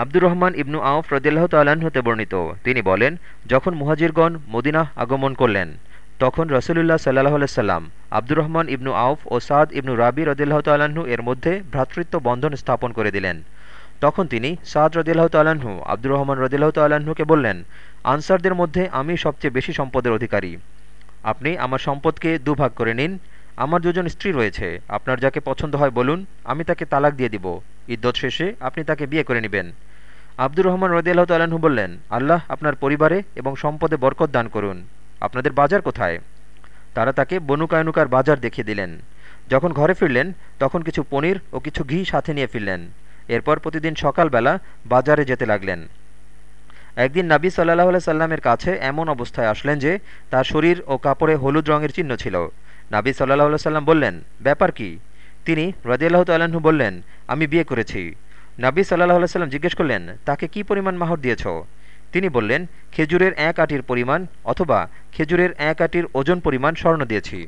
আব্দুর রহমান ইবনু আউফ রদিল্লাহ তাল্লাহ্ন হতে বর্ণিত। তিনি বলেন, যখন মুহাজিরগণ মদিনাহ আগমন করলেন, তখন রসুলুল্লাহ সাল্লাহ সাল্লাম, আব্দুর রহমান ইবনু আউফ ও সাদ ইবনু রাবি রদিল্লাহ তাল্লাহ্ন এর মধ্যে ভ্রাতৃত্ব বন্ধন স্থাপন করে দিলেন। তখন তিনি সাদ রদিল্লাহ তাল্লাহ্ন আব্দুর রহমান রদিল্লাহ তাল্লাহ্নকে বললেন, আনসারদের মধ্যে আমি সবচেয়ে বেশি সম্পদের অধিকারী। আপনি আমার সম্পদকে দুভাগ করে নিন। আমার দুজন স্ত্রী রয়েছে। আপনার যাকে পছন্দ হয় বলুন, আমি তাকে তালাক দিয়ে দিব। ইদ্যত শেষে আপনি তাকে বিয়ে করে নেবেন। আব্দুর রহমান রদিয়াল্লাহ তাল্লাহ্ন বললেন, আল্লাহ আপনার পরিবারে এবং সম্পদে বরকত দান করুন। আপনাদের বাজার কোথায়? তারা তাকে বনুকায়নুকার বাজার দেখিয়ে দিলেন। যখন ঘরে ফিরলেন, তখন কিছু পনির ও কিছু ঘি সাথে নিয়ে ফিরলেন। এরপর প্রতিদিন সকালবেলা বাজারে যেতে লাগলেন। একদিন নাবী সাল্লাহ সাল্লামের কাছে এমন অবস্থায় আসলেন যে, তার শরীর ও কাপড়ে হলুদ রঙের চিহ্ন ছিল। নাবী সাল্লাহ সাল্লাম বললেন, ব্যাপার কি? তিনি রাজিয়াল্লাহ তাল্লাহ্ন বললেন, আমি বিয়ে করেছি। নাবী সাল্লাহ সাল্লাম জিজ্ঞেস করলেন, তাকে কি পরিমাণ মাহর দিয়েছ? তিনি বললেন, খেজুরের এক আটির পরিমাণ অথবা খেজুরের এক আটির ওজন পরিমাণ স্বর্ণ দিয়েছি।